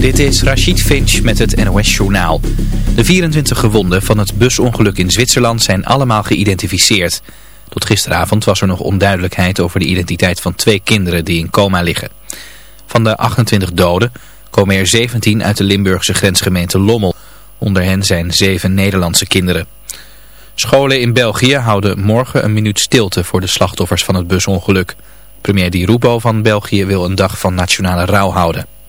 Dit is Rachid Finch met het NOS Journaal. De 24 gewonden van het busongeluk in Zwitserland zijn allemaal geïdentificeerd. Tot gisteravond was er nog onduidelijkheid over de identiteit van twee kinderen die in coma liggen. Van de 28 doden komen er 17 uit de Limburgse grensgemeente Lommel. Onder hen zijn zeven Nederlandse kinderen. Scholen in België houden morgen een minuut stilte voor de slachtoffers van het busongeluk. Premier Di Rupo van België wil een dag van nationale rouw houden.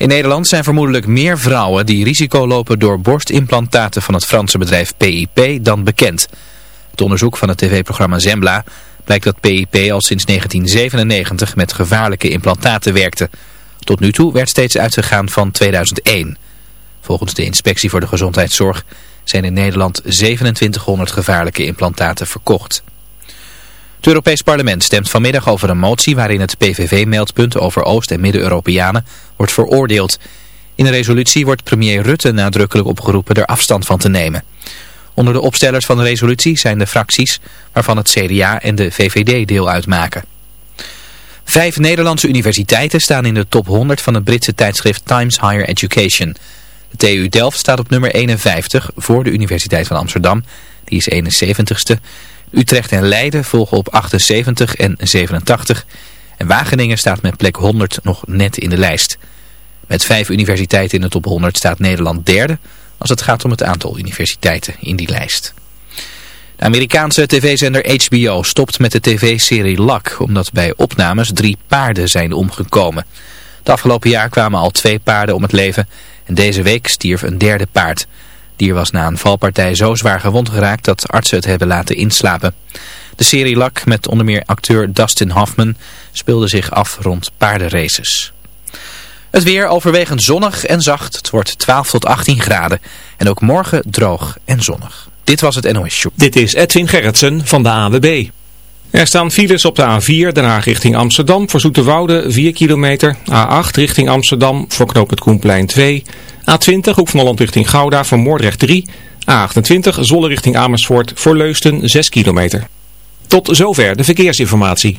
In Nederland zijn vermoedelijk meer vrouwen die risico lopen door borstimplantaten van het Franse bedrijf PIP dan bekend. Het onderzoek van het tv-programma Zembla blijkt dat PIP al sinds 1997 met gevaarlijke implantaten werkte. Tot nu toe werd steeds uitgegaan van 2001. Volgens de Inspectie voor de Gezondheidszorg zijn in Nederland 2700 gevaarlijke implantaten verkocht. Het Europees Parlement stemt vanmiddag over een motie waarin het PVV-meldpunt over Oost- en Midden-Europeanen wordt veroordeeld. In een resolutie wordt premier Rutte nadrukkelijk opgeroepen er afstand van te nemen. Onder de opstellers van de resolutie zijn de fracties waarvan het CDA en de VVD deel uitmaken. Vijf Nederlandse universiteiten staan in de top 100 van het Britse tijdschrift Times Higher Education. De TU Delft staat op nummer 51 voor de Universiteit van Amsterdam, die is 71ste. Utrecht en Leiden volgen op 78 en 87. En Wageningen staat met plek 100 nog net in de lijst. Met vijf universiteiten in de top 100 staat Nederland derde als het gaat om het aantal universiteiten in die lijst. De Amerikaanse tv-zender HBO stopt met de tv-serie Luck omdat bij opnames drie paarden zijn omgekomen. Het afgelopen jaar kwamen al twee paarden om het leven en deze week stierf een derde paard dier was na een valpartij zo zwaar gewond geraakt dat artsen het hebben laten inslapen. De serie Lak met onder meer acteur Dustin Hoffman speelde zich af rond paardenraces. Het weer overwegend zonnig en zacht. Het wordt 12 tot 18 graden. En ook morgen droog en zonnig. Dit was het NOS Show. Dit is Edwin Gerritsen van de AWB. Er staan files op de A4, Den Haag richting Amsterdam, voor Zoeterwoude 4 kilometer. A8 richting Amsterdam, voor knoop het Koenplein 2. A20 Hoek van Holland richting Gouda voor Moordrecht 3. A28 Zolle richting Amersfoort voor Leusten 6 kilometer. Tot zover de verkeersinformatie.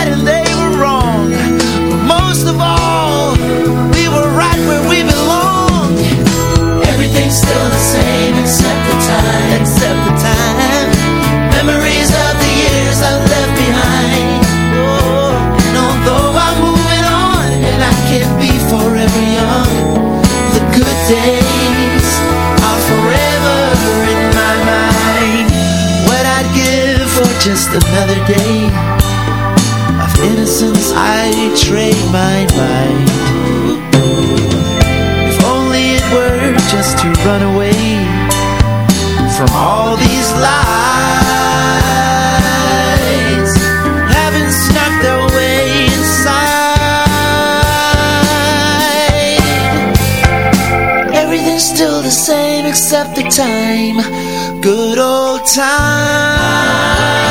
Except the time. Memories of the years I left behind. Oh, and although I'm moving on and I can't be forever young, the good days are forever in my mind. What I'd give for just another day of innocence, I trade my. If only it were just to run away except the time. Good old time.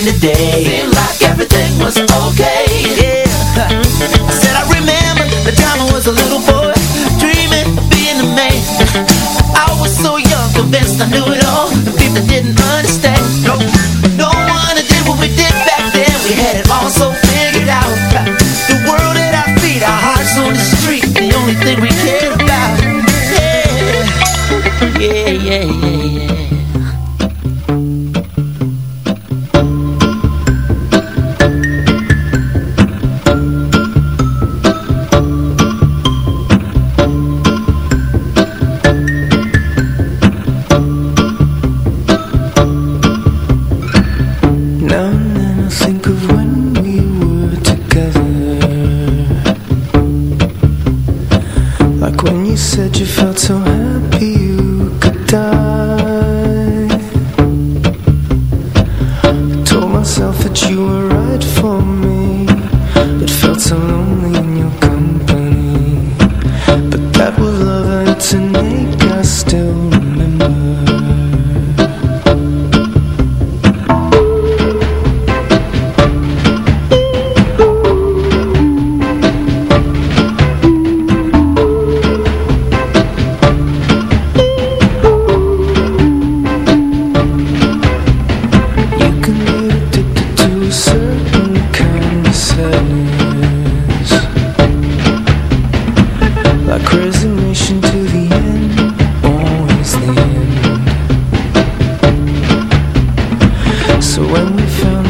in the day. When we found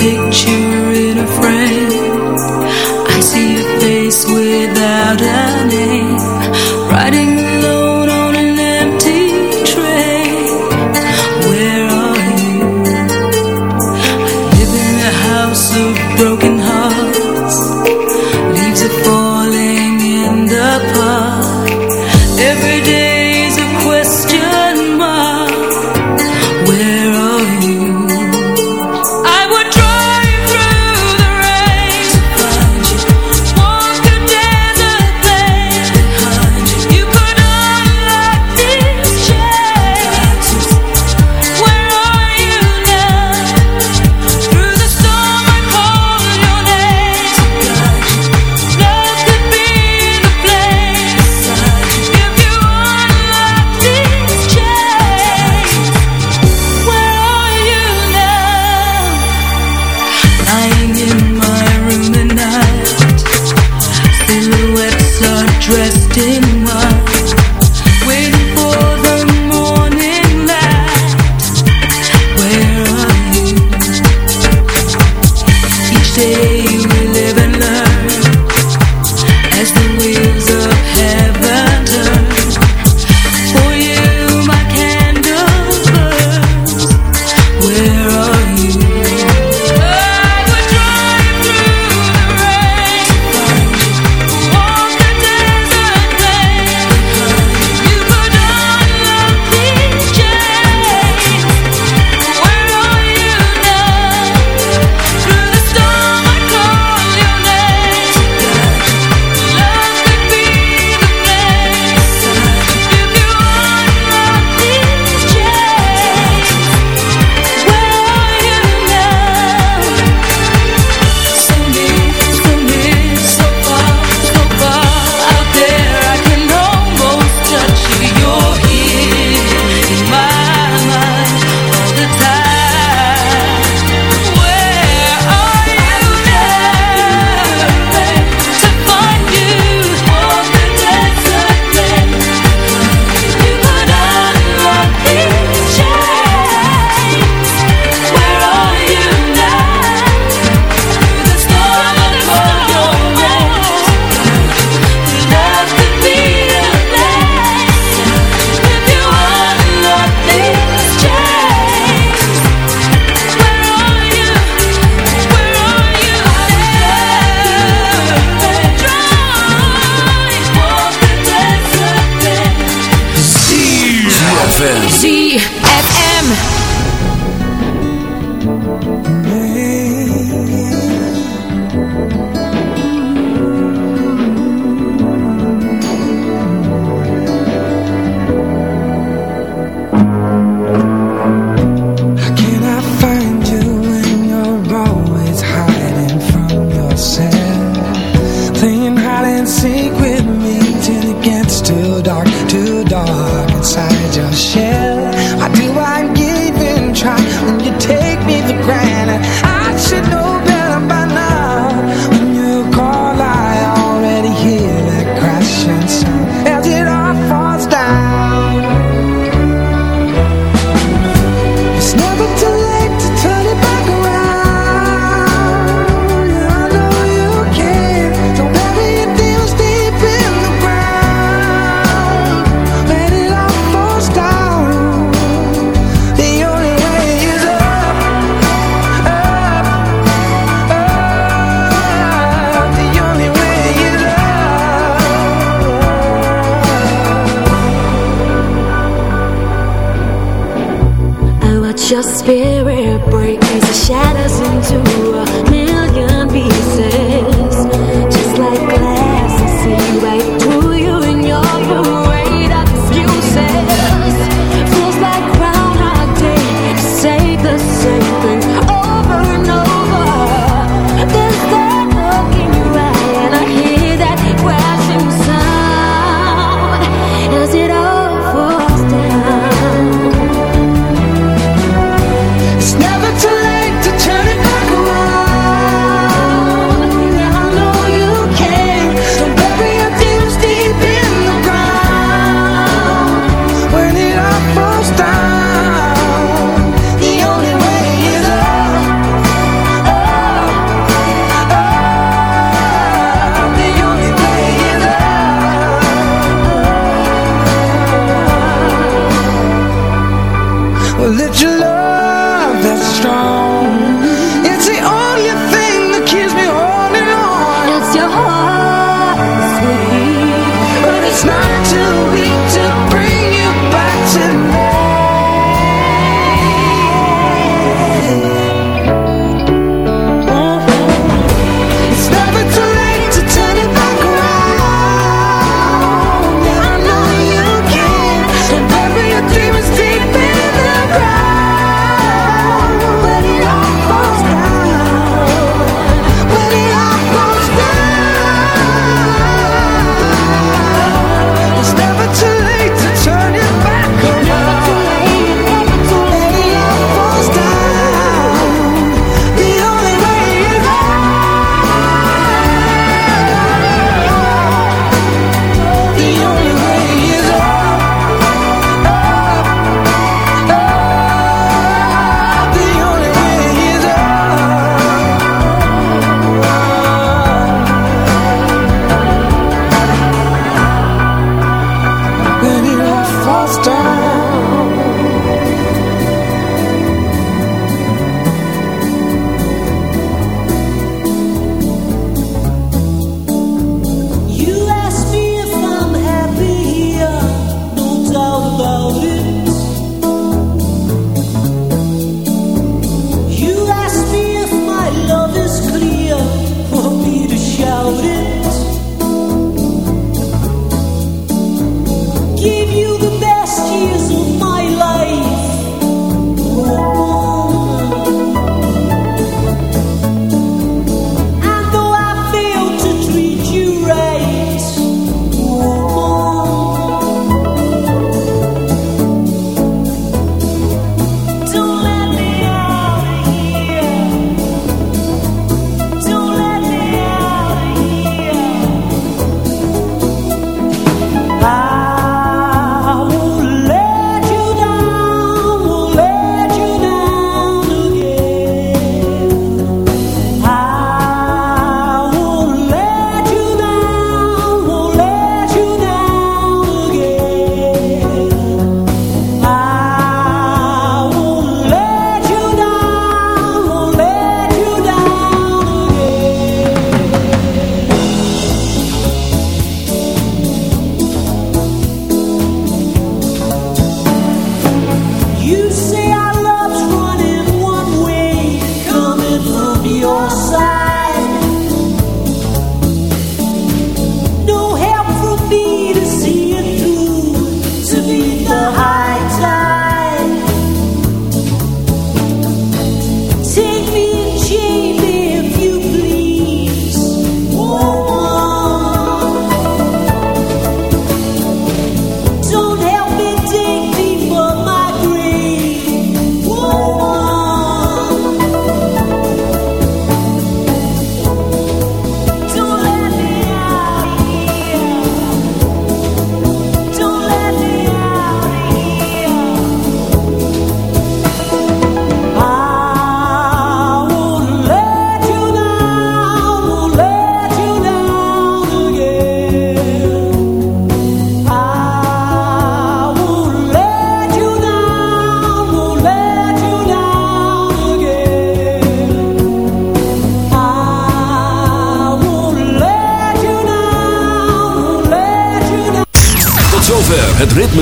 picture in a frame. I see a face without